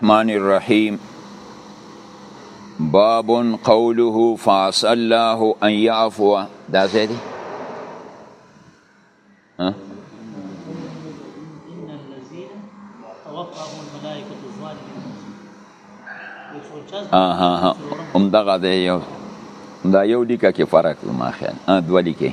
الرحمن الرحیم باب قوله فاس الله ان يعفو دا زیدی اها ها هم دغه دی یو دا یو لیکه کې فرق ما خیال ا دوه لیکه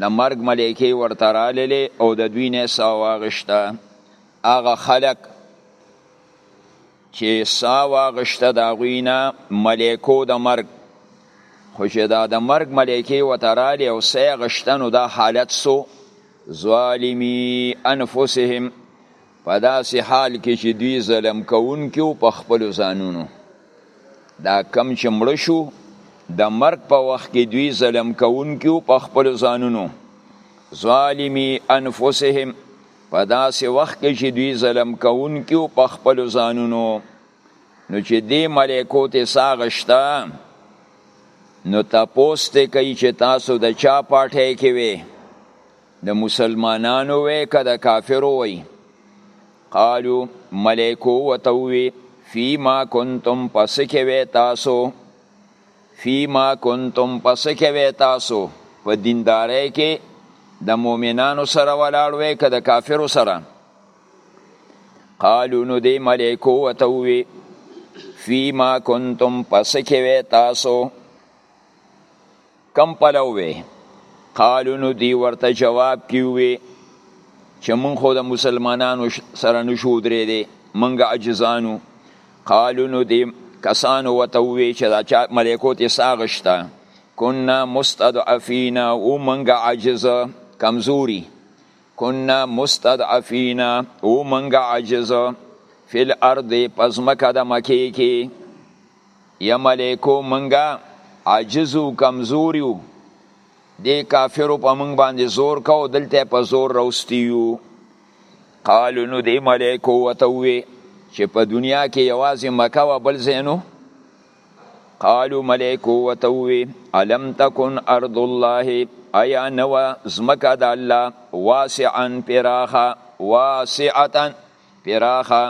د مرګ ملائکې ورته راللې او د دوی نه ساه واغشته هغه خلق چې ساه واغشته د هغوی نه ملائکو د مرګ خو چې دا د مرګ ملائکې ورته رالې او ساه غشته نو دا حالت سو ظالمی انفسهم په داسې حال کې چې دوی ظلم کوونکي په خپلو ځانونو دا کم چې مړه شو د مرګ په وخت کې دوی ظلم کوونکي په خپلو ځانونو ظالمي انفسهم په داسې وخت کې چې دوی ظلم کوونکي په خپل ځانونو نو چې دې ملائکو ته ساغشتا نو تاسو ته کوي چې تاسو د چا پاټه کې وي د مسلمانانو وی که د کافرو وی قالو ملائکو وتوی فیما کنتم پس کې وی تاسو فیما کنتم پس کې وی تاسو په دیندارۍ کې د مؤمنانو سره ولاړ وی که د کافرو سره قالو نو دی ملائکو وتوی فیما کنتم پس کې وی تاسو کم پلو وی قالو نو دی ورته جواب کیوی چې مونږ خو د مسلمانانو سره نشو درې دی مونږ عجزانو قالو نو دی کسانو وته وی چې دا چا ملائکو ته ساغشتا کنا مستضعفینا او مونږ عجز کمزوري کنا مستضعفینا او مونږ عجز فی الارض پزمکه د مکه کې یا ملائکو مونږ عاجز او کمزور یو دې کافرو په مونږ باندې زور کاو دلته په زور راوستي یو قالو نو دې ملائکو وته وی چې په دنیا کې یوازې مکه و بل زینو قالو ملائکو وته وی الم تکن ارض الله ایا نو زمکه د الله واسعا پراخه واسعتا پراخه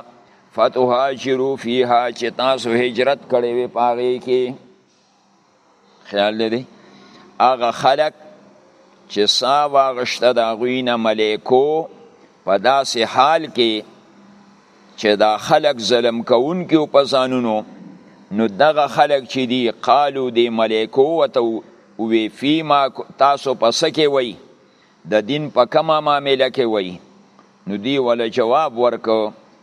فتوهاجرو فیها چې تاسو هجرت کړی وي پاغې کې خیال لري هغه خلک چې سا واغشته د هغوی نه ملیکو په داسې حال کې چې دا خلک ظلم کوونکي او په ځانونو نو دغه خلک چې دي قالو دی ملیکو وته وی فیما تاسو پس کې وی د دین په کومه معامله کې وای نو دی ول جواب ورکو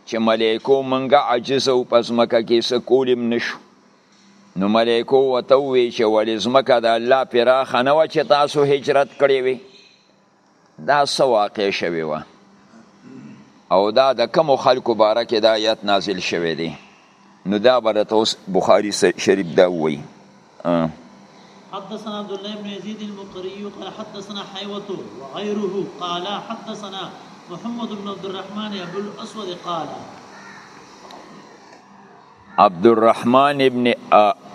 چې ملائکو منګه عاجز او پزمکه کې سکولم نشو نو ملائکو وته وی چې ولې زمکه د الله پراخه نه و چې تاسو هجرت کړی وي دا سو واقع شوی و او دا د کوم خلکو باره کې د آیت نازل شوی دی نو دا برته اوس بخاری شریف دا وای حدثنا عبد الله بن يزيد المقري قال حدثنا حيوة وغيره قال حدثنا محمد بن عبد الرحمن ابو الاسود قال عبد الرحمن ابن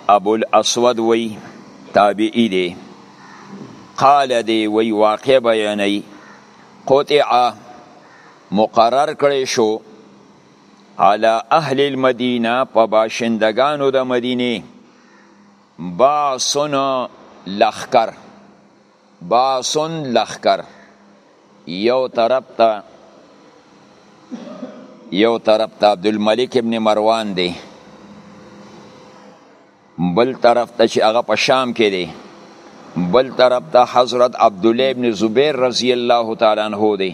ابو الاسود وی تابعی دی قال دی وی واقع بیانی قطع مقرر کړی شو علی اهل المدینه په باشندگانو د مدینه باسن لخکر باسن لخکر یو طرف ته یو طرف ته عبدالملک ابن مروان دی بل طرف ته چې هغه په شام کې دی بل طرف ته حضرت عبدالله ابن زبیر رضی الله تعالی عنہ دی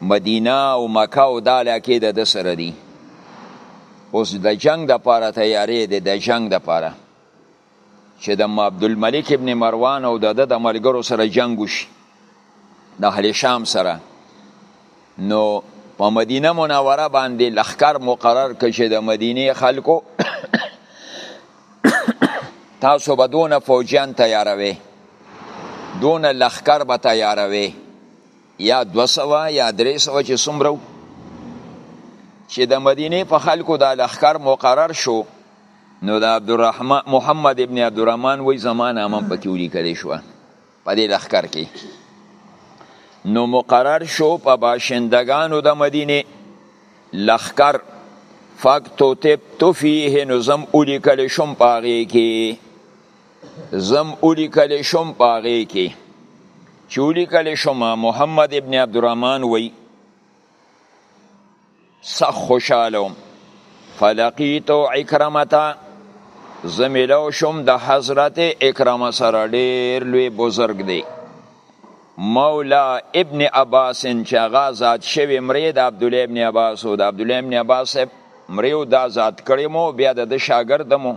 مدینه او مکه او دا علاقې د ده سره دي اوس د جنگ د پاره تیارې دی د جنگ د پاره چې د عبدالملک ابن مروان او د د ملګرو سره جنگ وشي د اهل شام سره نو په مدینه منوره باندې لخر مقرر کړ چې د مدینه خلکو تاسو به دونه فوجیان تیاروي دونه لخر به تیاروي یا دوه سوه یا درې سوه چې څومره چې د مدینې په خلکو دا لښکر مقرر شو نو د عبدالرحمن محمد ابن عبدالرحمن وای زمان امام پکې ولیکل شو په دې لښکر کې نو مقرر شو په باشندگانو د مدینه لخکر فاکتوتب تو فیه نظم اولی کل شم پاغی کی زم ولیکل شم په هغې کې چې ولیکل شم محمد ابن عبدالرحمن وی سخ خوشحالم فلقیتو اکرمتا زمیلو شم د حضرت اکرمه سره ډیر لوی بزرگ دی مولا ابن عباس چې هغه ذات شوی مری د عبد الله ابن عباس او د عبد الله ابن عباس مریو دا ذات کړی مو بیا د شاګرد مو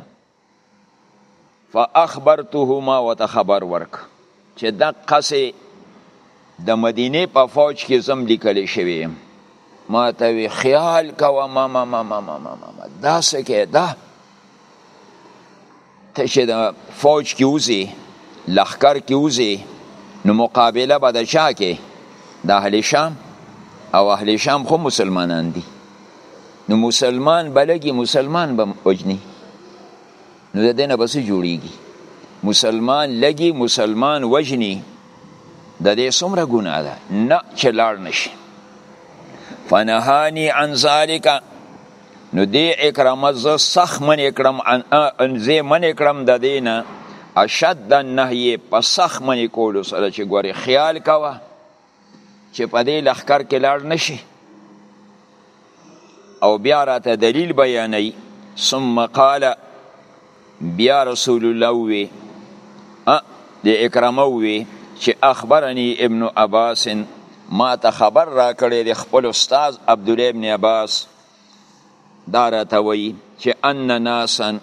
فاخبرته ما وته خبر ورک چې د قصې د مدینه په فوج کې زم لیکل شوی ما ته وی خیال کوه ما ما ما ما ما ما ما ما دا سکه دا ته چې د فوج کې وزي لخر کې وزي نو مقابله به د چا کې د اهل شام او اهل شام خو مسلمانان دي نو مسلمان بلګي مسلمان به وجني نو د دینه بس جوړیږي مسلمان لګي مسلمان وجني د دې څومره ګناه ده نه چې لاړ نشي فنهانی عن ذالک نو دې اکرامه زه سخت منې کړم ان زه منې کړم د دینه اشد النهی په سخت منې کولو سره چې ګوري خیال کوه چې په دې لخکر کې لاړ نشي او بیا راته دلیل بیانوي ثم قال بیا رسول الله وی د اکرمه وی چې اخبرني ابن عباس ما ته خبر را کړی د خپل استاد عبد الله ابن عباس دا راته وی چې ان ناسن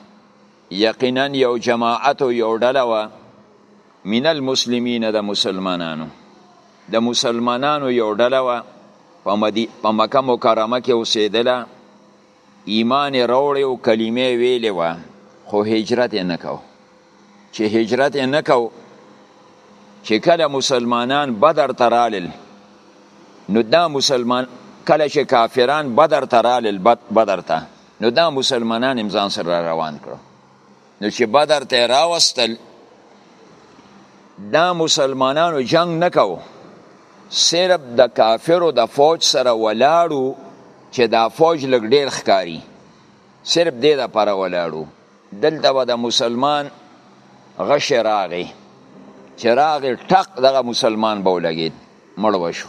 یقینا یو جماعت یو ډله وه من المسلمین د مسلمانانو د مسلمانانو یو ډله وه په مدی... په مکه مکرمه کې اوسېدله ایمان یې راوړی او کلمه یې ویلې وه خو هجرت یې نه کو چې هجرت یې نه کو چې کله مسلمانان بدر ته رالل نو دا مسلمان کله چې کافران بدر ته رالل بدر ته نو دا مسلمانان هم ځان سره روان کړو نو چې بدر ته راوستل دا مسلمانانو جنگ نکاو صرف د کافرو د فوج سره ولاړو چې دا فوج لګ ډیر ښکاری صرف دې د پر ولاړو دلته به د مسلمان غش راغی چې راغی ټق دغه مسلمان به ولګید مړ وشو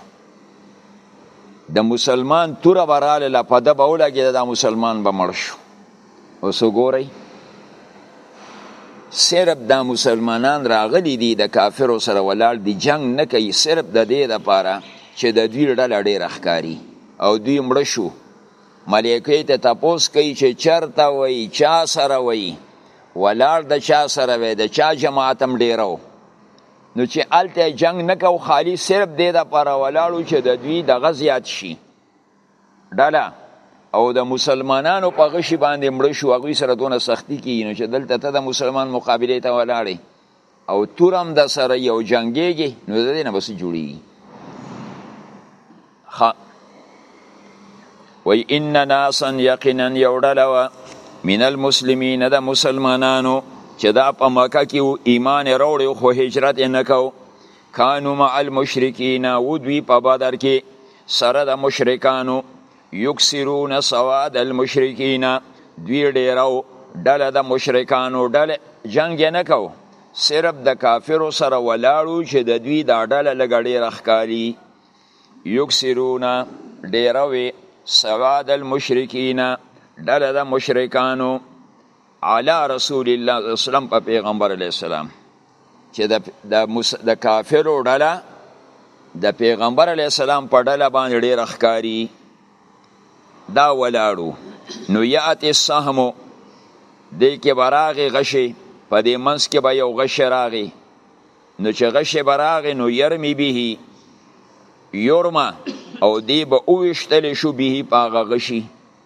د مسلمان توره براله لپاره به ولګید د مسلمان به مړ شو اوس وګورئ صرف دا مسلمانان راغلي دي د کافرو سره ولاړ دي جنگ نه کوي صرف د دې لپاره چې د دوی ډله ډېره ښکاري او دوی مړ شو ملایکې ته تپوس کوي چې چرته وای چا سره وای ولاړ د چا سره وای د چا جماعت هم ډېرو نو چې الته جنگ نه کو خالی صرف دې لپاره ولاړو چې د دوی دغه زیات شي ډله او د مسلمانانو په غشي باندې مړ شو هغه سره دونه سختی کیږي نو چې دلته ته د مسلمان مقابله ته ولاړې او تورم د سره یو جنگيږي نو د دې نه بس جوړي خ وای ان ناسا یقینا یوډله وا من المسلمین د مسلمانانو چې دا په مکه کې ایمان وروړي خو هجرت نه کو کانو مع المشرکین و دوی په بدر کې سره د مشرکانو یکسرون سواد المشرکین دوی ډیرو ډله د مشرکانو ډله جنگ نه کو صرف د کافرو سره ولاړو چې د دوی دا ډله لګ ډیره ښکاری یکسرون ډیروي سواد المشرکین ډله د مشرکانو علی رسول الله صلی الله علیه وسلم په پیغمبر علیه السلام چې د د کافرو ډله د پیغمبر علی السلام په ډله باندې ډیر ښکاری دا ولاړو نو یات السهم دې کې براغه غشي په دې منس کې به یو غشي راغی نو چې غشي براغه نو يرمي به یورما او دی به اوشتل شو به په غشي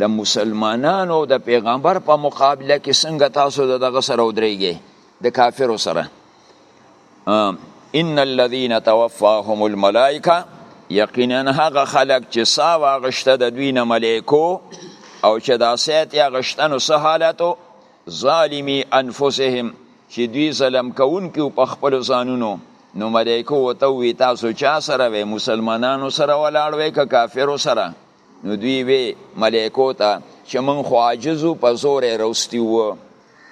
د مسلمانانو او د پیغمبر په مقابله کې څنګه تاسو د دغه سره ودرېږئ د کافرو سره ان الذين توفاهم الملائکه یقینا هغه خلق چې سا واغشته د دوی نه ملائکو او چې دا سیت یا غشتنو سه حالتو ظالمی انفسهم چې دوی ظلم کوونکي په خپل ځانونو نو ملائکو وته وی تاسو چا سره وی مسلمانانو سره ولاړ وی که کافرو سره نو دوی وی ملائکو ته چې من خو عاجزو په زور روستی وو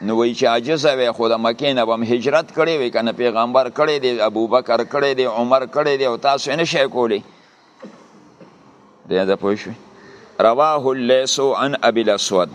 نو وی چې عاجز وی خو د مکې نه بم هجرت کړي وی کنه پیغمبر کړي دی ابوبکر کړي دی عمر کړي دی او تاسو نه شي کولی دې دا پوه شو رواه الليث عن ابي الاسود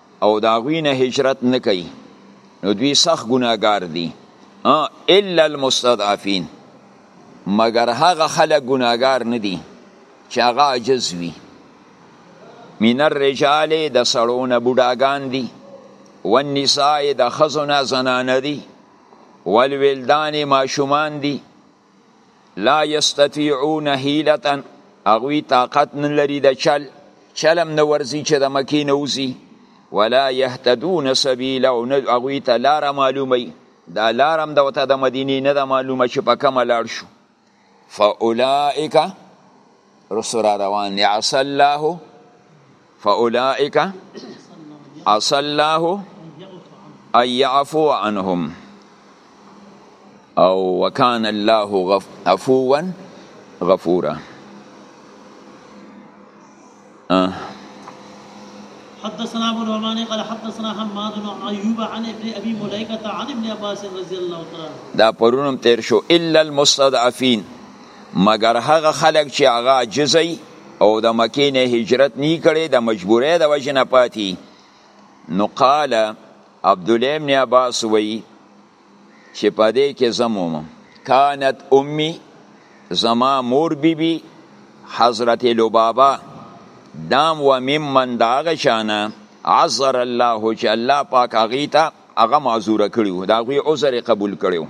او د هغوی نه هجرت نه کوي نو دوی سخت ګناهګار دي الا المستضعفین مګر هغه خلک ګناهګار نه دي چې هغه عاجز وي من الرجال د سړو نه بوډاګان دي والنساء د ښځو نه زنانه دي والولدان ماشومان دي لا یستطیعون حیلتا هغوی طاقت نه لري د چل چلم نه ورځي چې د مکې نه وځي ولا یهتدون سبیلا او نه هغوی ته لاره معلوموي دا لار هم د ورته د مدینې نه ده معلومه چې په کومه لاړ شو فاولئک رسول روان عسى الله فاولائک عسى الله ایعفو عنهم او وکان الله غف... عفوا غفورا حدثنا ابو الرحمن قال حدثنا حماد بن ايوب عن ابن ابي مليكه عن ابن عباس رضي الله تعالى دا پرونم تیر شو الا المستضعفين مگر هغه خلک چې هغه عاجزي او د مکې نه هجرت نه کړي د مجبورۍ د وجې نه پاتې نو قال عبد الله بن عباس وی چې په دې کې زه مومم کانت امي زما مور بی بی حضرت لبابا دام و ممن دا هغه چانه عذر الله چې الله پاک هغې ته هغه معذوره کړي وو د هغوی عذر یې قبول کړی وو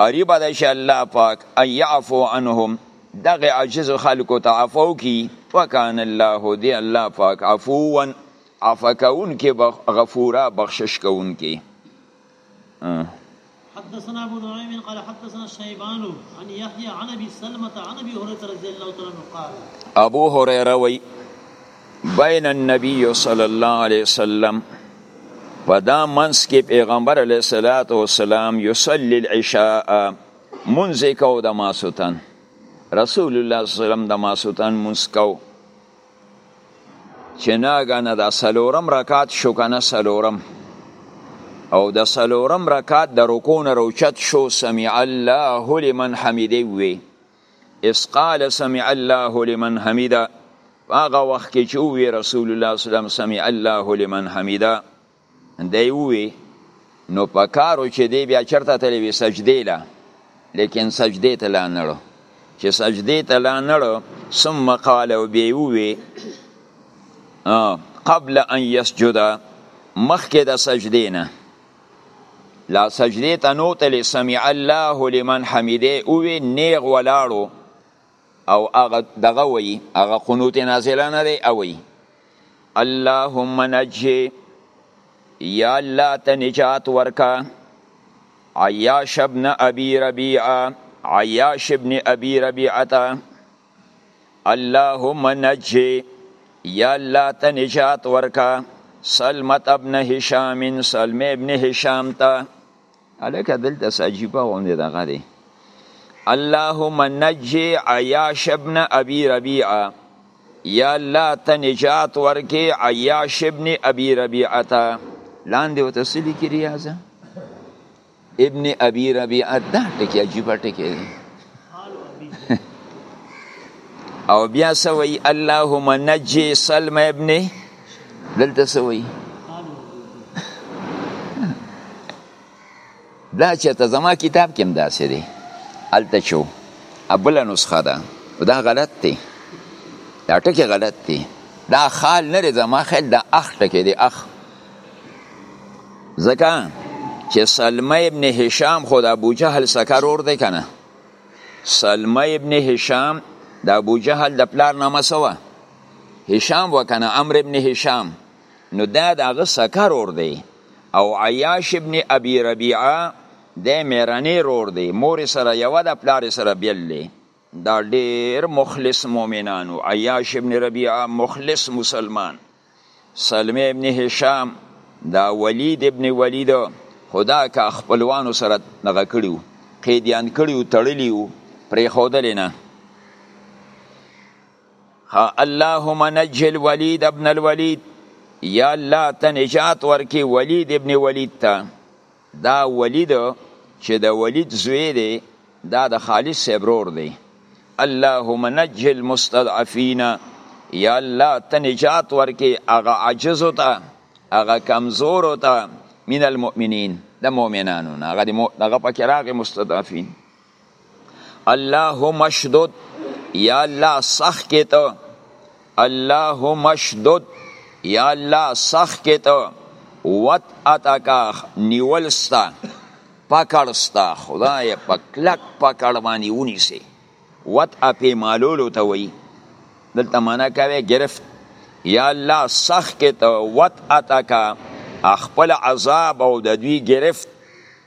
قریب ده چې الله پاک ان یعفو عنهم دغه عاجز خلکو ته عفو کی وکان الله دی الله پاک عفوا عفکون کی غفورا بخشش کون کی حدثنا ابو نعيم قال حدثنا شيبان عن يحيى عن ابي سلمة عن ابي هريره رضي الله تعالى عنه قال ابو هريره وي بین النبی صلی الله علیه وسلم په دا منځ کې پیغمبر علیه الصلاۃ والسلام یصلی العشاء منځ کو د ماسوتن رسول الله صلی الله علیه وسلم د ماسوتن منځ کو چې ناګانه د سلورم رکعت شو کنه سلورم او د سلورم رکعت د رکوع نه روچت شو سمع الله لمن حمده وی اس قال سمع الله لمن حمده هغه وخت کې چې وی رسول الله صلی الله علیه وسلم سمع الله لمن حمده دی وی نو پکارو چې دی بیا چرته تلې وی سجدی لا لیکن سجدی ته لا نړو چې سجدی ته لا نړو ثم قال او بیا وی قبل ان يسجد مخکې د سجدی نه لا سجدې ته نوتلې سمع الله لمن حمیده اووی نیغ ولاړو او هغه دغه وی هغه قنوت نازله نه دی او وی اللهم نجي یا الله ته نجات ورکا عیاش ابن ابي ربيعه عیاش ابن ابي ربيعه اللهم نجي یا الله ته نجات ورکا سلمت ابن هشام سلم ابن هشام ته الکه دلته ساجيبه غونډه دغه دی اللهم نجي عياش ابن ابي ربيعه یا الله ته نجات ورکې عياش ابن ابي ربيعه ته لاندې وتسلی کې ریاضه ابن ابي ربيعه دا ټکی عجیب ټکی دی او بیا سوی اللهم نجي سلم ابن دلته سوی دا چې ته زما کتاب کې هم داسې دی هلته چې و بله نسخه ده دا غلط دی دا ټکی غلط دی دا خال نه دی زما خیال دا اخ ټکی دی اخ ځکه چې سلمه ابن هشام خو د ابو جهل سکر اور دی کنه سلمه ابن هشام د ابو جهل د پلار نامه سوه هشام وکنه امر ابن هشام نو دا د هغه سکر اور دی او عیاش ابن ابي ربيعه د میرنې رور دی مور سره یو د پلار سره بیل دی دا ډیر مخلص مؤمنانو عیاش ابن ربیعه مخلص مسلمان سلمه ابن هشام دا ولید ابن ولید خدا کا خپلوانو سره نغه کړیو قیدیان کړیو تړلیو پرې خودل نه ها اللهم نجل ولید ابن الولید یا الله ته نجات ورکی ولید ابن ولید ته دا ولید چې د ولید زوی دی دا د خالد صاحب رور دی اللهم نجه المستضعفین یا الله ته نجات ورکې هغه عاجزو ته هغه کمزورو ته من المؤمنین د مؤمنانو نه هغه هغه پکې راغی مستضعفین اللهم اشدد یا الله سخ کې ته اللهم اشدد یا الله سخ کې ته وت اتکا نیول ستا پکړ ستا خدای په کلک پکړ باندې ونیسي وت اپی مالولو ته وی دلته معنا کوي گرفت یا الله سخ کې ته وت اتکا خپل عذاب او د دوی گرفت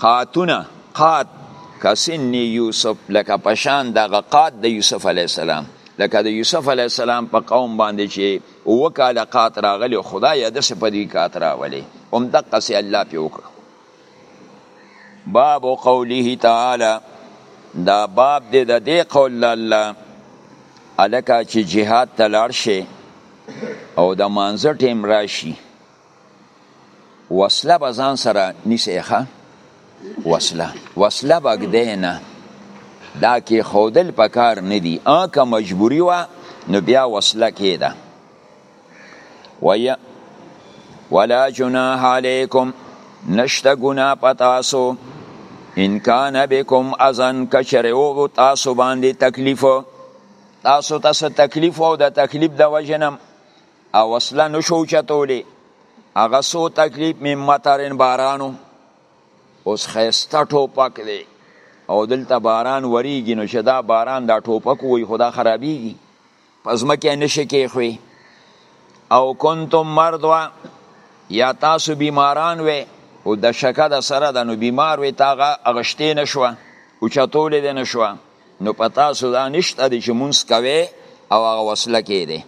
قاتونه قات کسن یوسف لکه پشان دغه قات د یوسف علی السلام لکه د یوسف علی السلام په قوم باندې چې اوه کاله قات راغلی خدای داسې په دې قات راولي همدقسې الله پې وکړو باب قوله تعالی دا باب دې د دې قول الله الکه چې جهاد ته لاړ شي او د مانځه ټیم راشي وسله به ځان سره نیسې ښه وسله وسله به ږدی نه دا کې ښودل په کار نه دي که مجبوري وه نو بیا وسله کېده ویا ولا جناح علیکم نشته ګنا پتاسو ان کان بكم اذن کچرو تاسو باندې تکلیف تاسو تاسو تکلیف او د تکلیف د وجنم او وسله نه شو چتولی هغه سو تکلیف می مطرن بارانو اوس خیسته ټوپک دی او دلته باران وریږي نو چې دا باران دا ټوپک وي خدا خرابیږي پس مکه نشي کېخوي او کنتم مردوا یا تاسو بیماران وې او د شکه د سره د نو بیمار وې تاغه اغشتې نشوه او چتولې د نشوه نو په تاسو دا نشته دی چې مونږ کوي او هغه وسله کې دی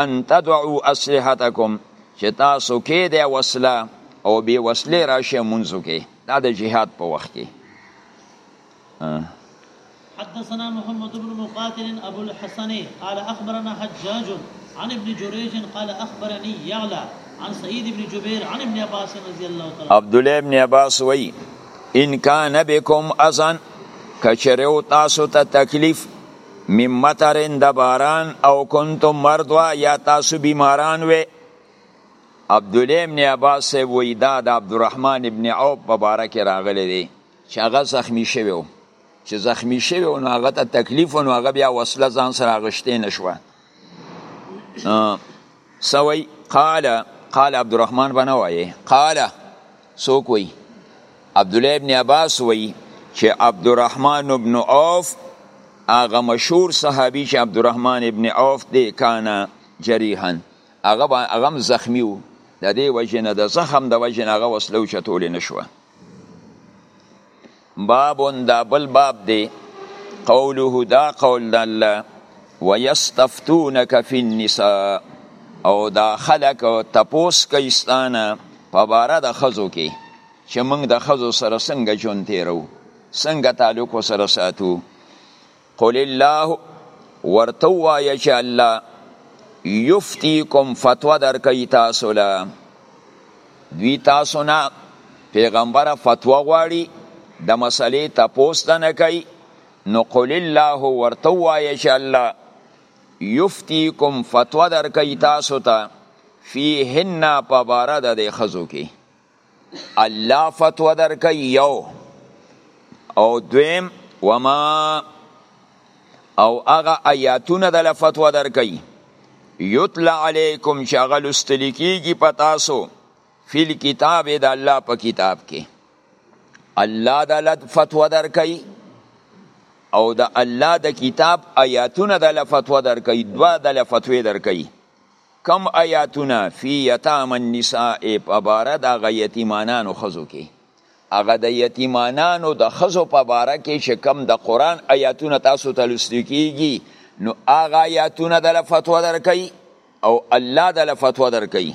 ان تدعو اسلحتکم چې تاسو کې دی وسله او بی وسله راشه مونږ کې دا د جهاد په وخت کې حدثنا محمد بن مقاتل ابو الحسن قال اخبرنا حجاج عن ابن جريج قال اخبرني يعلى عن سعيد بن جبير عن ابن عباس رضي الله تعالى عبد الله بن عباس وي ان کان بكم اذن کچره او تاسو ته تکلیف مم مطرن د باران او کنتم مردوا یا تاسو بیماران وې عبد الله ابن عباس وی دا د عبدالرحمن ابن عوف په باره کې راغلی دی چې هغه زخمی شوی و چې زخمی شوی نو هغه ته تکلیف نو هغه بیا وسله ځان سره غشتې نشوه سوي قال قال عبد الرحمن بن وایي قال سوک وی عبد الله ابن عباس وی چې عبد الرحمن ابن عوف هغه مشهور صحابي چې عبد الرحمن ابن عوف دی کانا جریحا هغه هغه زخمی وو د دې وجنه د زخم د وجنه هغه وسلو چتول نشوه باب دا بل باب دی قوله دا قول د الله ويستفتونك في النساء او دا خلق تپوس کوي ستانه په باره د خزو کې چې موږ د خزو سره څنګه جون تیرو څنګه تعلق سره ساتو قل الله ورته وایه چې الله یفتیکم فتوا درکوي تاسو له دوی تاسو نه پیغمبره فتوا غواړي د مسلې تپوس ته نه کوي نو قل الله ورته وایه چې الله یفتیکم فتوا درکوي تاسو ته فیهن په باره د دې ښځو کې الله فتوا درکه یو او دویم وما او هغه آیاتونه د فتوا درکې یتلا علیکم شغل استلیکیږي پتاسو فل کتاب د الله په کتاب کې الله د لد فتوا درکې او د الله د کتاب آیاتونه د فتوا درکې دوا د فتوی درکې کوم آیاتونه فی یتام النساء په باره د هغه یتیمانانو ښځو کې هغه د یتیمانانو د ښځو په باره کې چې کوم د قرآن آیاتونه تاسو ته لوستل کیږي نو هغه آیاتونه دله فتوا درکوي او الله دله فتوا درکوي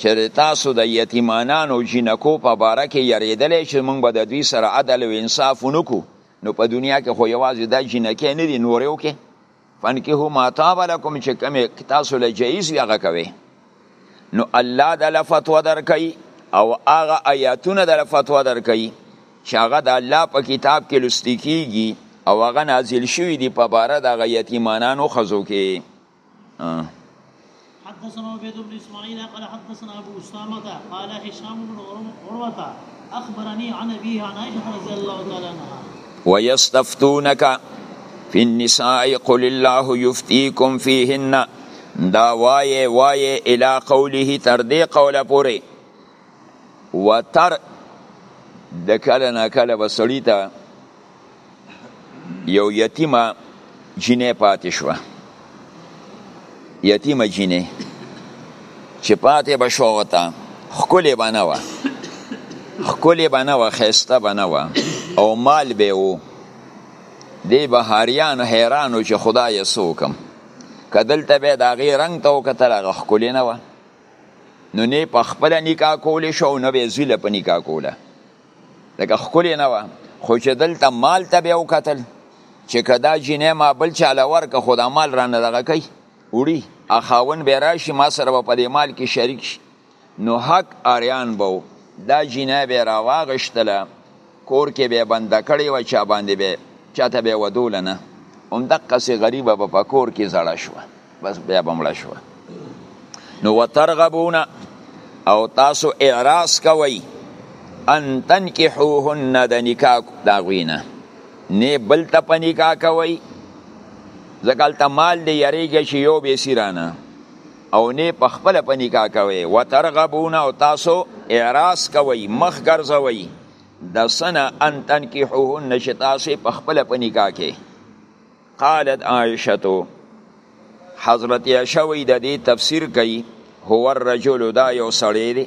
چې د تاسو د یتیمانانو او جینکو په باره کې یریدلی چې موږ به د دوی سره عدل او انصاف ونکو نو په دنیا کې خو یوازې دا جینکې نه دي نورې وکې فنکهو ما طاب لکم چې کمې تاسو له جایز وي هغه کوې نو الله د له فتوا درکوي او هغه آیاتونه د له فتوا درکوي چې هغه د الله په کتاب کې لوستي کیږي او هغه نازل شوي دي په باره د هغه یتیمانانو ښځو کې حدثنا عبيد بن اسماعيل قال حدثنا ابو اسامه قال هشام بن عروه اخبرني عن ابيه عن عائشه رضي الله تعالى عنها ويستفتونك في النساء قل الله يفتيكم فيهن دا وای وای الى قوله تر دې قوله پورې وتر د کله نه کله بسړی ته یو یتیمه جینې پاتې شو یتیمه جینې چې پاتې بشو وتا خکلې بنه و خکلې بنه و خسته بنه و او مال به وو دی بهاریان حیرانو چې خدای سوکم کدل ته به دا غي رنگ ته وکتل هغه خکلې نه و نو نه په خپل نکاح کولې شو نو به زوی له په نکاح کوله لکه خکلی نه وه خو چې دلته مال ته بیا وکتل چې که دا جینۍ ما بل چا له ورکه خو دا مال رانه دغه کوي وړي خاون به راشي ما سره به په دې مال کې شریک شي نو حق اریان به و دا جینۍ به یې راواغېشتله کور کې به یې بنده کړې وه چا باندې به چاته به یې ودوله نه همدقسې غریبه به په کور کې زړه شوه بس بیا بمړه شو نو وترغبون او تاسو اعراض کوي ان تنکحوهن د نکاح دا غوینه نه بل ته په نکاح کوي ځکه هلته مال دی یریږي چې یو بې سیرانه او نه په خپل په نکاح کوي وترغبون او تاسو اعراض کوي مخ ګرځوي د سنه ان تنکحوهن چې تاسو په خپل په نکاح کې قالت عائشه حضرت عائشه وی د دې تفسیر کوي هو الرجل دا یو سړی دی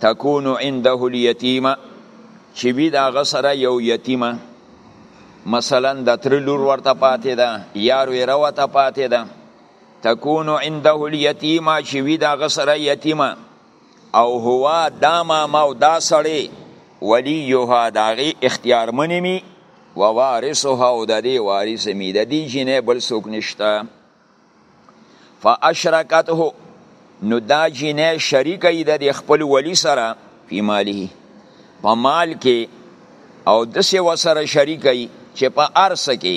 تکونو عنده الیتیمه چې وی دا غسره یو یتیمه مثلا د تر لور ورته پاتې ده یار وی راوته پاتې ده تکونو عنده الیتیمه چې وی دا غسره یتیمه او هو دا ماما او دا سړی ولیها د هغې اختیارمنې مي و وارثها او د دې وارث مي د دې جینۍ بل څوک نشته فاشرکته نو دا جینۍ شریکه یې د خپل ولی سره فی ماله په مال کې او دسې وسره شریکه یې چې په ارسه کې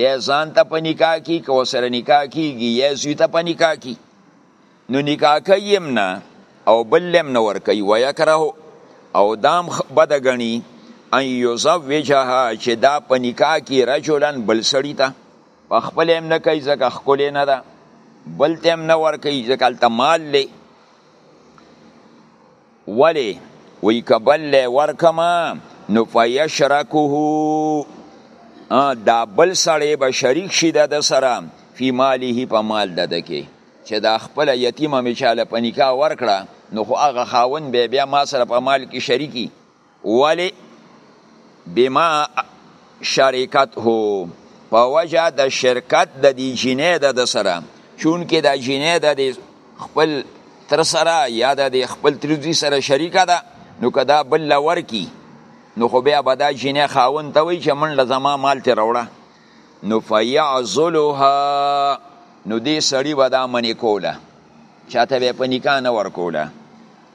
یا ځان ته په نکاح کی که وسره نکاح کیږي یا زوی ته په نکاح کی نو نکاح کوي هم نه او بل هم نه ورکوي ویکره او دام بد غني ان یزوجها چې دا په نکاح کی رجلا بل سړی ته په خپل هم نه کوي ځکه خپل نه ده بل ته هم نه ورکوي ځکه مال لې ولی وی که بل له ورکما نو فیشرکه دا بل سړی به شریک شي د سره فی ماله په مال د دکی چې دا خپل یتیمه می چاله په نکاح ورکړه نو خو هغه خاون به بیا ما سره په مال کې شریکی ولی بما شرکت هو په وجه د شرکت د دی جنې د د سره چون کې د جنې د دی خپل تر سره یا د دی خپل ترزی سره شریکه ده نو که دا بل لور کی نو خو بیا به دا جنې خاون ته وی چې من لزما مال تی روړه نو فیعزلها نو دی سړی به دا منی کوله چاته به په نکاح نه ورکوله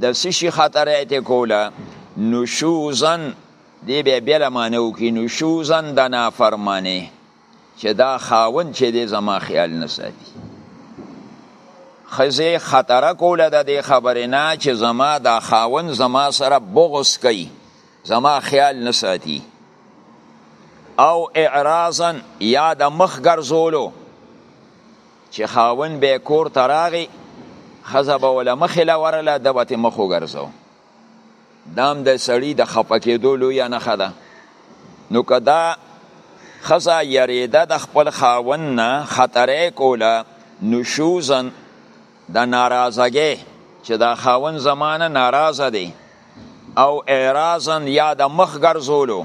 د سشي خطر ایت کولا نشوزن دی بیا بیل مانو کی نشوزن د نافرمانی چې دا خاون چې دی زما خیال نه ساتي خزه خطر کوله د دې خبرې نه چې زما دا خاون زما سره بغض کوي زما خیال نه ساتي او اعراضا یا د مخ ګرځولو چې خاوند به کور ته راغی ښځه به وله مخې له ورله ده به ترې مخ وګرځو دا هم د سړي د خفه کېدو لویه نښه ده نو که دا ښځه یریده د خپل خاوند نه خطرې کوله نشوزن د ناراضګۍ چې دا خاوند زمانه ناراضه دی او اعراضا یا د مخ ګرځولو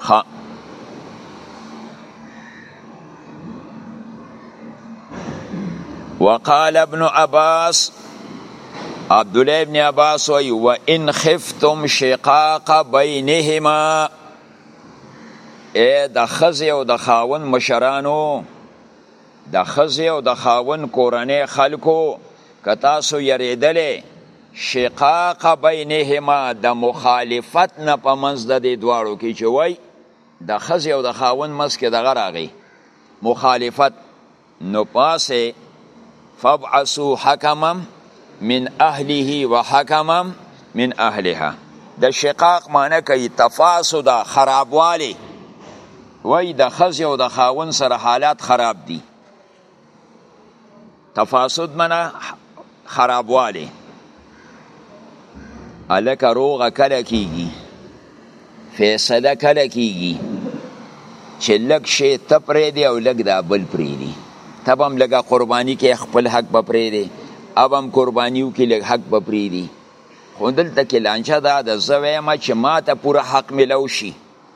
ها وقال ابن عباس عبد الله ابن عباس وی و ان خفتم شقاق بینهما اے د خزه او د خاون مشرانو د خزه او د خاون کورنۍ خلکو که تاسو یریدلې شقاق بینهما د مخالفت نه په منځ د دې دواړو کې چې وای د خزې او د خاون منځ کې دغه راغی مخالفت نو پاسه فبعثو حکما من اهله وحکما من اهلها د شقاق معنی کوي تفاسد خرابواله وای د خزې او د خاون سره حالات خراب دي تفاسد منه خرابوالی الکه روغه کله کیږي فیصله کله کیږي چې لږ شی ته پرې دی او لږ دا بل پرې دی تب هم لږه قرباني کې خپل حق به پرې دی اب هم قربانیو کې لږ حق به پرې دی خو دلته کې لانجه دا ده زه وایم چې ما ته پوره حق ملو شي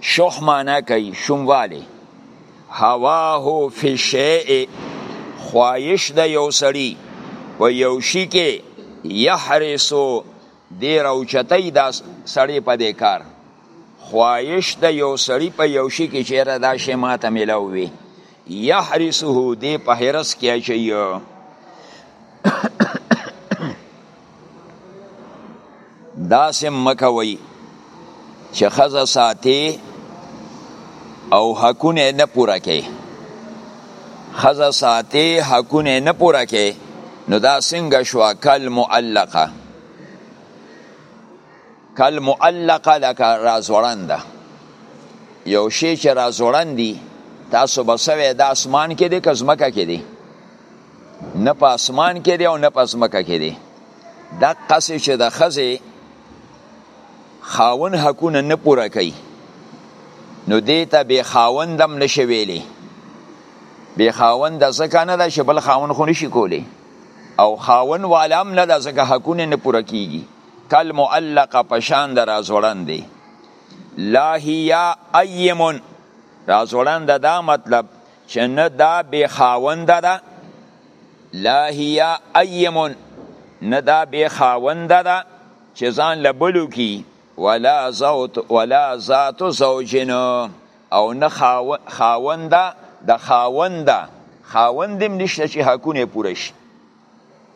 شوخ معنا کوي شوموالی هواه فی الشیء خواهش د یو سړي په یو شي کې یحرسو دی راوچتای دا سړی په دې کار خواهش د یو سړی په یو شي کې چیرې دا شی ماته ملاو وي یحرسه دی په حرس کې اچي داسې مکوي چې خزه ساتي او حقونه نه پوره کوي خزه ساتي حقونه نه پوره کوي نو دا څنګه شو کل معلقه کل معلقه لکه رازوړنده یو شی چې رازوړندي تاسو بسوي د اسمان کې دی که ځمکه کې دی نه په اسمان کې دی او نه په ځمکه کې دی د قصې چې د خزه خاون حقونه نه پوره کوي نو دې ته به خاوندم نشي ویلي به خاوند د ځکه نه ده چې بل خاون خو نشي کولی او خاون والام نه ده ځکه حقونه نه پوره کیږي کل معلقه پشان د رازوړن دی لا هي ايمن رازوړن دا مطلب چې نه دا بې خاونده ده لا هيا ايمون نه دا بې خاونده ده چې ځان له بلو کی ولا زوت ولا ذات زوجن او نه خاونده د خاونده خاوندم نشته چې حقونه پوره شي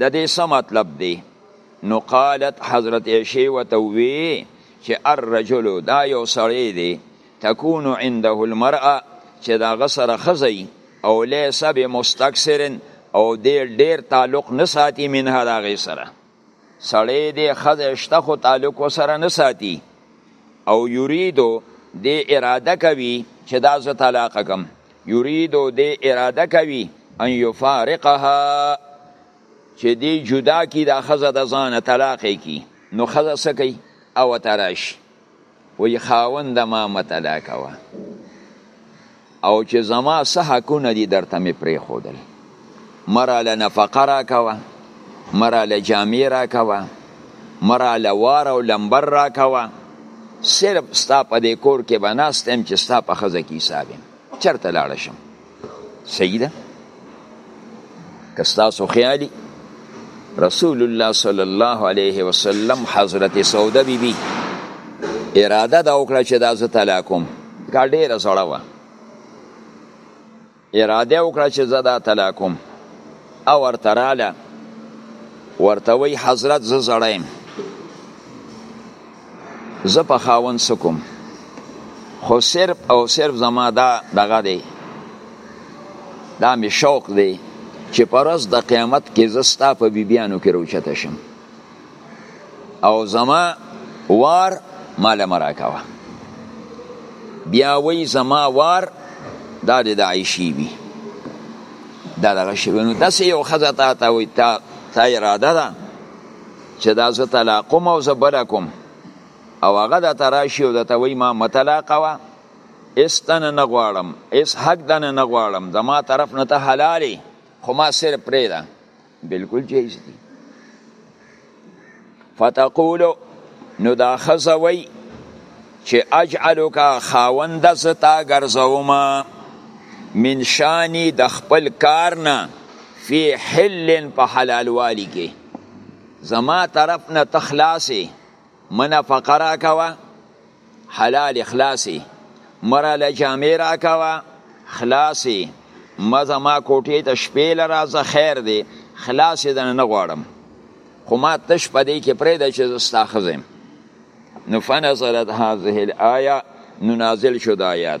د دې څه مطلب دی نو قالت حضرت عائشه وته وی چې الرجل دا یو سړی دی تكون عنده المرأه چې دا غسر خزی او ليس بمستكثر او دې ډیر تعلق نه ساتي منها دا غي سره سړی دې خزه شته خو تعلق وسره نه ساتي او یریدو دې اراده کوي چې دا زه طلاق کم یریدو دی اراده کوي ان یفارقها چې دی جدا کی دا خزه د ځانه طلاق کی نو خزه سکی او تراش وی خاوند ما مطلق وا او چې زما سه حقونه دي درته می پرې خودل مراله نفقه راکوه مراله جامې راکوه مراله وار او لمبر راکوه صرف ستا په دې کور کې به ناست یم چې ستا په ښځه کې حساب یم چېرته لاړه شم صحیح ده که ستاسو خیالي رسول الله صلی الله علیه وسلم حضرت سوده بی بی اراده دا وکړه چې دا زه طلاق کوم کا ډیره سړه وه اراده وکړه چې زه دا طلاق کوم او ورته راله ورته وی حضرت زه زړه یم زه په خاوند څه کوم خو صرف او صرف زما دا دغه دی دا مې شوق دی چې پر ورځ د قیامت کې زه ستا په بیبیانو کې روچته شم او زما وار مال مرا کوا بیا وی زما وار دا د داعشی وی دا دغه شی نو داسې یو خزه تا ته وی تا تا اراده ده چې دا زه طلاقوم او زه بله کوم او هغه د تراشی او د توی ما مطلقه وا استن نه غواړم اس حق دنه نه غواړم زما طرف نه ته حلالي خو ما سر پرې ده بالکل جایز دي فتقول نو دا خزه وی چې اجعلک خاوند زتا ګرځوم من شانی د خپل کار نه فی حل په حلال والی کې زما طرف نه تخلاصې منه فقرا کوا حلالې خلاصې مه راله جامې راکوه خلاصې مه زما کوټې ته شپې له راځه خیر دی خلاصې دنه نه غواړم خو ما تش په دې کې پرېږده چې زه ستا ښځه یم نو فنزلت هذه الآیه نو نازل شو د آیات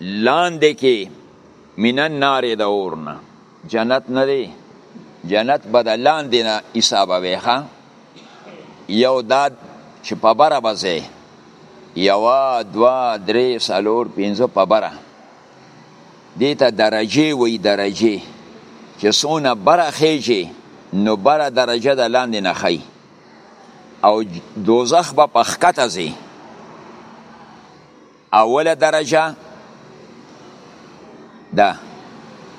لاندې کې من النار د اور نه جنت نه دی جنت به د لاندې نه حسابوي ښه یو دا چې په بره به ځې یوه دوه درې څلور پنځه په بره دې ته درجې وایي درجې چې څونه بره خیژې نو بره درجه د لاندې نه ښیي او دوزخ به په ښکته ځي اوله درجه دا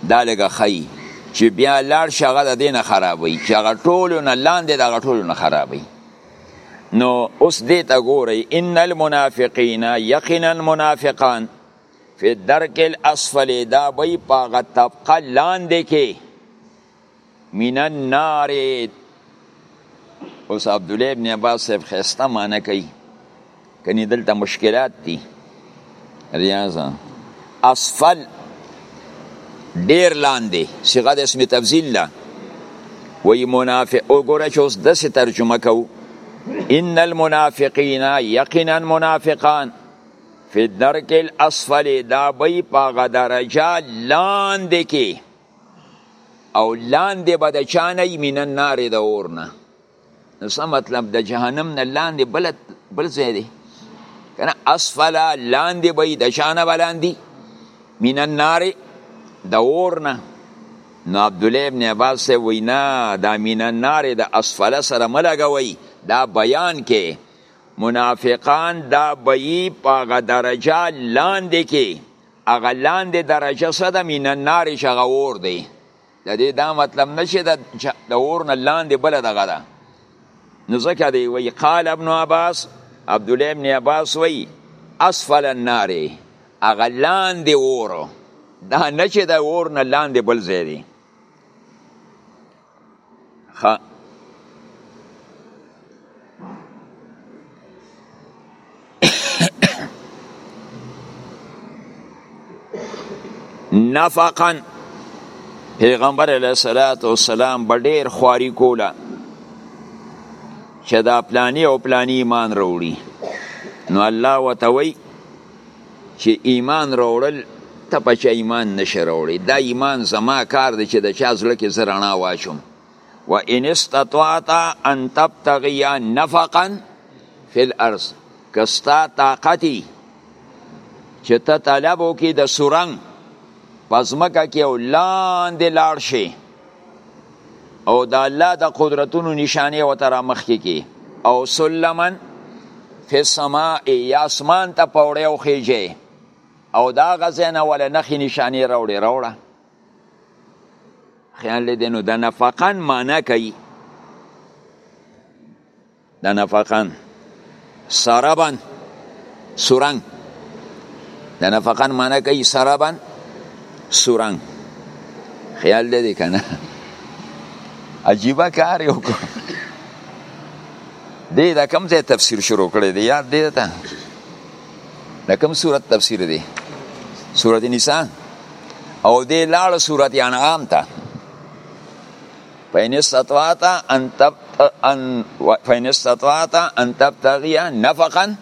دا لګه خی چې بیا لاړ شغه د دینه خرابوي چې هغه ټولو نه لاندې د غټولو نه خرابوي نو اوس دې ته ګورئ ان المنافقین یقینا منافقان فی الدرک الاسفل دا وی پاغه طبقه لاندې کې من النار اوس عبد الله ابن عباس صاحب خسته معنی کوي کني دلته مشکلات دي ریاضه اسفل ډیر لاندې صيغه د اسم تفضیل ده وی منافق وګوره چې اوس داسې ترجمه کوو ان المنافقین یقینا منافقان فی الدرک الاسفل دا بی پاغ درجه لاندې کې او لاندې به د چا نه وي من النار د اور نه نو څه مطلب د جهنم نه لاندې بل بل ځای دی که نه اسفله لاندې به یې د چا نه به لاندې من النار د اور نه نو عبدالله ابن عباس صاحب وایي نه دا من النار د اسفله سره مه لګوئ دا بیان کې منافقان دا بئی پاغه درجه لاندې کې هغه لاندې درجه څه ده من النار چې هغه اور دی د دې دا مطلب نه چې د اور نه لاندې بله دغه ده نو ځکه دی وایي قال ابن عباس عبدالله ابن عباس وایي اسفل النار هغه لاندې اور دا نه چې د اور نه لاندې بل ځای دی خا نفقا پیغمبر علیه الصلاۃ والسلام به ډیر خواري کوله چې دا پلانی او پلانی ایمان وروړي نو الله وتوي چې ایمان راوړل ته په چا ایمان نشي راوړي دا ایمان زما کار دی چې د چا زړه کې زه رڼا واچوم و ان استطعت ان تبتغي نفقا فی الارض که ستا طاقتي چې ته طلب وکړي د سورنګ په ځمکه کې او لاندې لاړ شي او د الله د قدرتونو نشانه و تر مخ کې کی او سلمن فی السماء یا اسمان ته پوړې او خېجه او دا غزنه ول نه خې نشانه راوړې راوړه خیال دې نو د نفقن معنی کوي د نفقان سربن سورنګ د نفقان معنی کوي سربن سورنګ خیال دې کنه عجیبه کار یو کو دې دا کوم ځای تفسیر شروع کړی دی یاد دې ته دا کوم صورت تفسیر دی سورت نساء او دې لاړ سورت انعام ته فإن استطعت أن تبت أن فإن استطعت أن تبتغي نفقا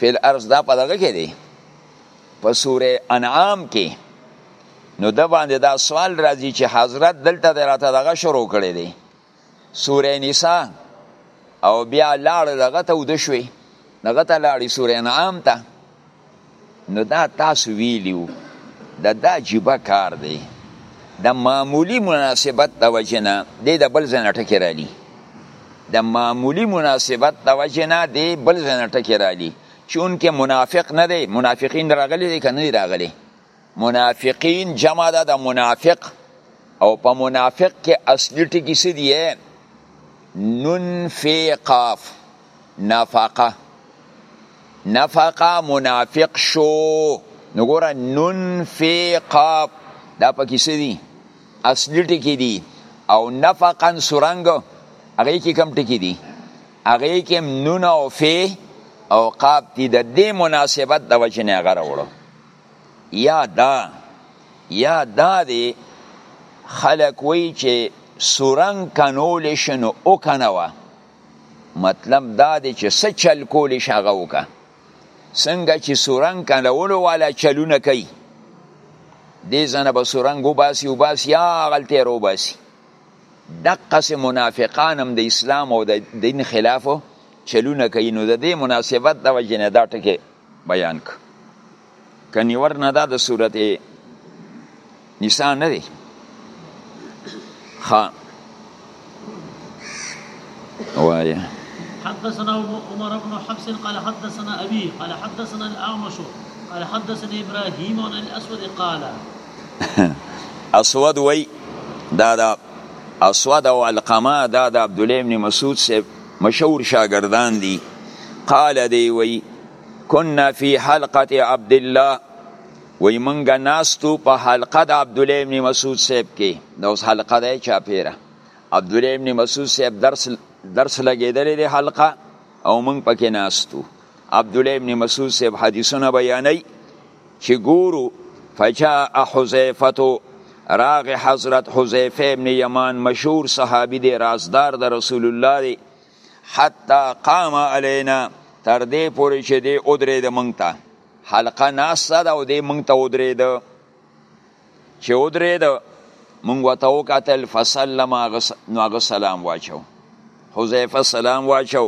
في الأرض دا په دغه کې دی په سوره انعام کې نو د باندې دا سوال راځي چې حضرت دلته د راته دغه شروع کړی دی سوره نساء او بیا لاړ دغه ته ود شوي دغه ته لاړې سوره انعام ته نو دا تاسو ویلیو دا دا عجیبه کار دی د معمولی مناسبت د وجنه دی د بل ځای نه ټکی رالی د معمولی مناسبت د وجنه دی بل ځای نه ټکی رالی چون کې منافق نه دی منافقین راغلی دی که نه راغلی منافقین جمع ده د منافق او په منافق کې اصلي ټکي څه دي نون فی قاف نفقه نفقه منافق شو نو ګوره نون فی قاف دا پکې څه دي اصلي ټکي دي او نفقا سرنګ هغه کې کم ټکي دي هغه کې نون او فی او قاف دي د دې مناسبت د وجنه غره وړو یا دا یا دا دی خلق وی چې سورنګ کنول شنو او کنوا مطلب دا دی چې څه چل کول شي هغه وکړه څنګه چې سورنګ کنولو والا چلونه کوي دې ځنه به سورنګ وباسي وباسي یا غلطې رو باسي دقسې منافقان هم د اسلام او د دین خلافو چلونه کوي نو د دې مناسبت د وجې نه دا ټکې بیان ک کنی ورنه دا د صورت نساء نه دی خا وایا حدثنا عمر بن حفص قال حدثنا ابي قال حدثنا الاعمش قال حدثنا ابراهيم عن الاسود قال اسود وی دا دا اسود او القما دا دا عبد الله بن مسعود سے مشهور شاګردان دي قال دی وی كنا في حلقه عبد الله وی منګه ناستو په حلقه د عبد الله ابن مسعود صاحب کې دا اوس حلقه ده چا پیره عبد الله ابن مسعود صاحب درس درس لګیدل دی حلقه او منګ پکې ناستو عبد الله ابن مسعود صاحب حدیثونه بیانوي چې ګورو فجاء حذیفه راغ حضرت حذیفه ابن یمان مشهور صحابي دی رازدار د رسول الله دی حتی قام علینا تر دې پورې چې دی ودرېد مونږ ته حلقه ناسته ده او دی مونږ ته ودرېد چې ودرېد مونږ وته وکتل فسلم نو هغه سلام واچو حذیفه سلام واچو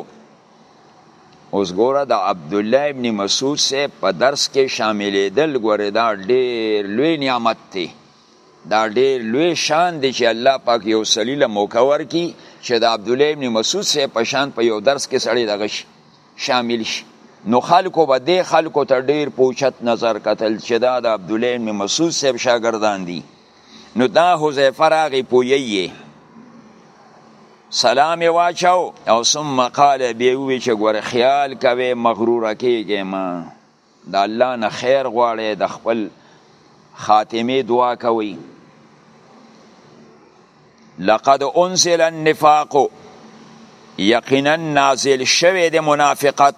اوس ګوره د عبد الله ابن مسعود سه په درس کې شاملېدل ګوره دا ډېر لوی نعمت دی دا ډېر لوی شان دی چې الله پاک یو سړي له موقع ورکړي چې د عبد الله ابن مسعود سه په شان په یو درس کې سړی دغه شي شامل شي نو خلکو به دې خلکو ته ډیر پوچت نظر کتل چې دا د عبد الله بن مسعود صاحب شاګردان دي نو دا حذیفه راغی پویي سلام واچاو او ثم قال به وی چې ګور خیال کوي مغرور کیږي ما د الله نه خیر غواړی د خپل خاتمه دعا کوي لقد انزل النفاق یقینا نازل شوه د منافقت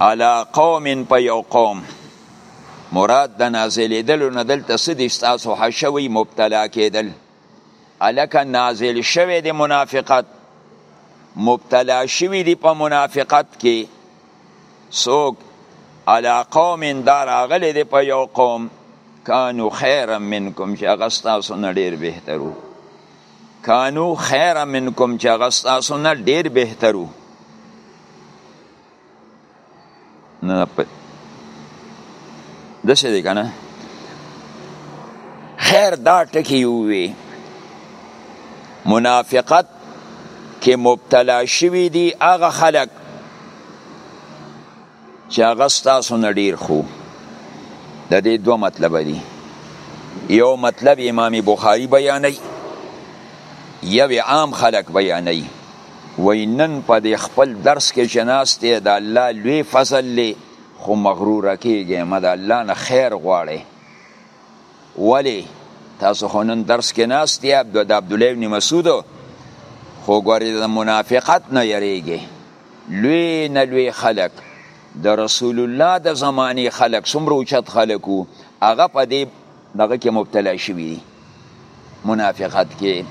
علا قوم په یو قوم مراد د نازلېدلو نه دلته څه دي ستاسو حشوي مبتلا کېدل الکه نازل شوی دی منافقت مبتلا شوی دی په منافقت کې څوک علا قوم دا راغلی دی په یو قوم کانو خیرا منکم چې هغه ستاسو نه ډېر بهتر وو کانو خیرا منکم چې هغه ستاسو نه ډېر بهتر وو نه په دسه دی کنه خیر دا ټکی وی منافقت کې مبتلا شوی دی هغه خلک چې هغه ستاسو نه ډیر خو د دې دوه مطلب دي یو مطلب امام بخاری بیانوي یو عام خلک بیانوي وای نن په دې خپل درس کې چې ناست دی د الله لوی فضل دی خو مغروره کیږئ مه د الله نه خیر غواړئ ولې تاسو خو نن درس کې ناست دی د عبدالله ابن مسعود خو ګورې د منافقت نه یریږئ لوی نه لوی خلک د رسول الله د زماني خلک څومره اوچت خلکو هغه په دې دغه کې مبتلا شوی دی منافقت کې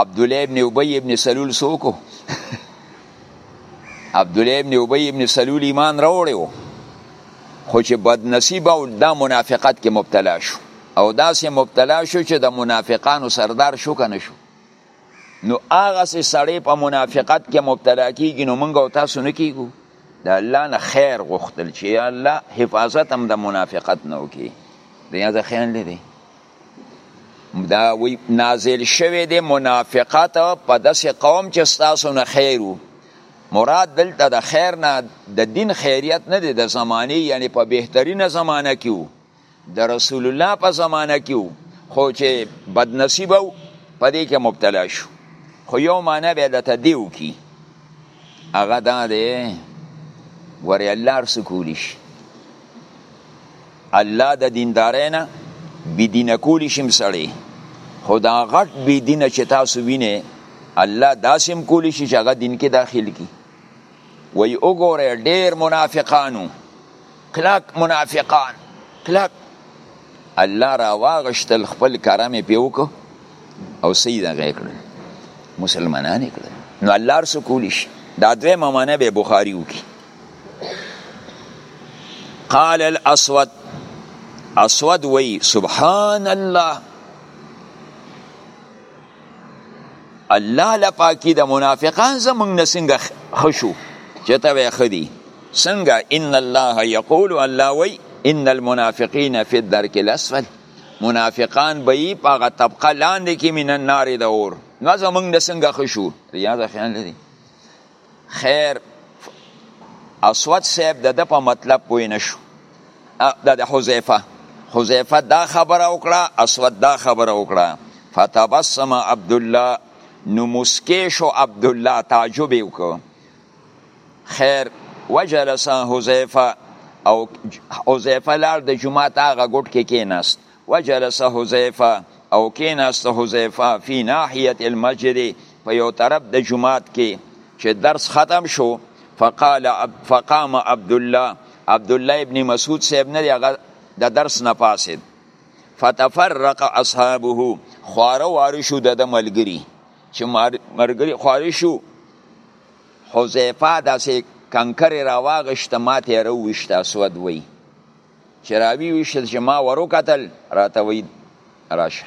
عبد الله ابن ابي ابن سلول سوکو عبد الله ابن ابي ابن سلول ایمان راوړیو خو چې بد نصیب او دا منافقت کې مبتلا شو او دا سه مبتلا شو چې د منافقانو سردار شو کنه شو نو هغه سي سړی په منافقت کې مبتلا کیږي نو موږ او تاسو نه کیږو د الله نه خیر غوښتل چې یا الله حفاظت هم د منافقت نه وکي د یاد خیال لري دا وی نازل شوی دی منافقت په داسې قوم چې ستاسو نه خیر وو مراد دلته د خیر نه د دین خیریت نه دی د زمانه یعنی په بهترینه زمانه کې وو د رسول الله په زمانه کې خو چې بد نصیب او په دې کې مبتلا شو خو یو معنی به د تدیو کی هغه دا دی ګورې الله هر څه کولی شي الله د دیندارۍ نه بېدینه کولی شي هم سړی خو دا غټ بېدینه چې تاسو وینئ الله داسې هم کولی شي چې هغه دین کې داخل کړي وی وګوره ډیر منافقانو کلک منافقان کلک الله را واغشتل خپل کرم پیوک او سیدا غی کړل مسلمانان کړل نو الله رسو کولیش دا دوی ممانه به بخاری وکي قال الاسود اسود وی سبحان الله الله له پاکی د منافقان زمونږ نه څنګه خشو چې ته وې خدي څنګه ان الله یقول الله وی ان المنافقین فی الدرک الاسفل منافقان به یې په هغه طبقه لاندې کې من النار د اور نو زمونږ نه څنګه خشو ریاض خیال لري خیر اسود صاحب د د په مطلب پوی نشو د د حذیفه حذیفه دا خبره وکړه اسود دا خبره وکړه فتبسم عبد الله نو مسکی شو عبد الله تعجب وکړ خیر وجلس حذیفه او حذیفه لار د جمعه هغه ګټ کې کېناست وجلس حذیفه او کیناست حذیفه فی ناحیه المسجد په یو طرف د جماعت کې چې درس ختم شو فقال فقام عبد الله عبد الله ابن مسعود صاحب نه هغه د درس نه پاسید فتفرق اصحابه خواره واره شو د ملګری چې مرګری خواره شو حذیفه داسې کنکر راواغشت ماته روشت اسود وی چې راوی وشل چې ما ورو قتل راته وی راشه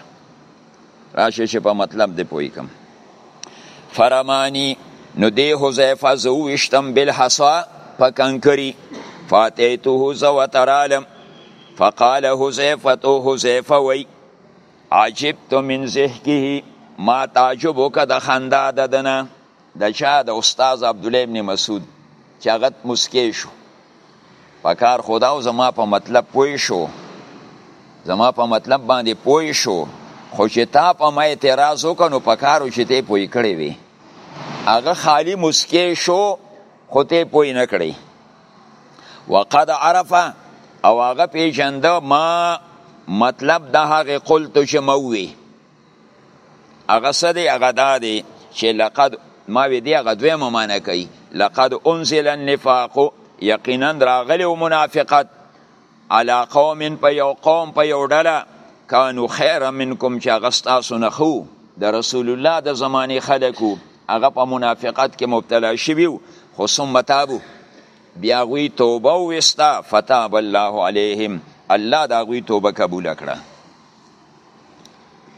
راشه چې په مطلب دی پوی کم فرمانی نو دی حذیفه زو وشتم بالحصا په کنکری فاتیته زو ترالم فقال حذیفه تو حذیفه وی عجبت من ذهکه ما تعجب وکړه د خندا د دنه د چا د استاد عبد الله ابن مسعود چې هغه مسکی شو پکار خدا او زما په مطلب پوي شو زما په مطلب باندې پوي شو خو چې تا په ما اعتراض وکنو پکارو چې ته پوي کړی وي هغه خالی مسکی شو خو ته پوي نه کړی وقد عرف او هغه پیژنده ما مطلب د هغه قلت چې موي هغه څه دی هغه دا دی چې لقد ما وی دی هغه دویمه معنی کوي لقد انزل النفاق یقینا راغلی و منافقت علا قوم په یو قوم په یو ډله کانو خیر منکم چې هغه ستاسو نه خو د رسول الله د زمانې خلکو هغه په منافقت کې مبتلا شوي خو ثم تابو بیا غوی توبه وستا فتاب الله علیهم الله دا غوی توبه قبول کړه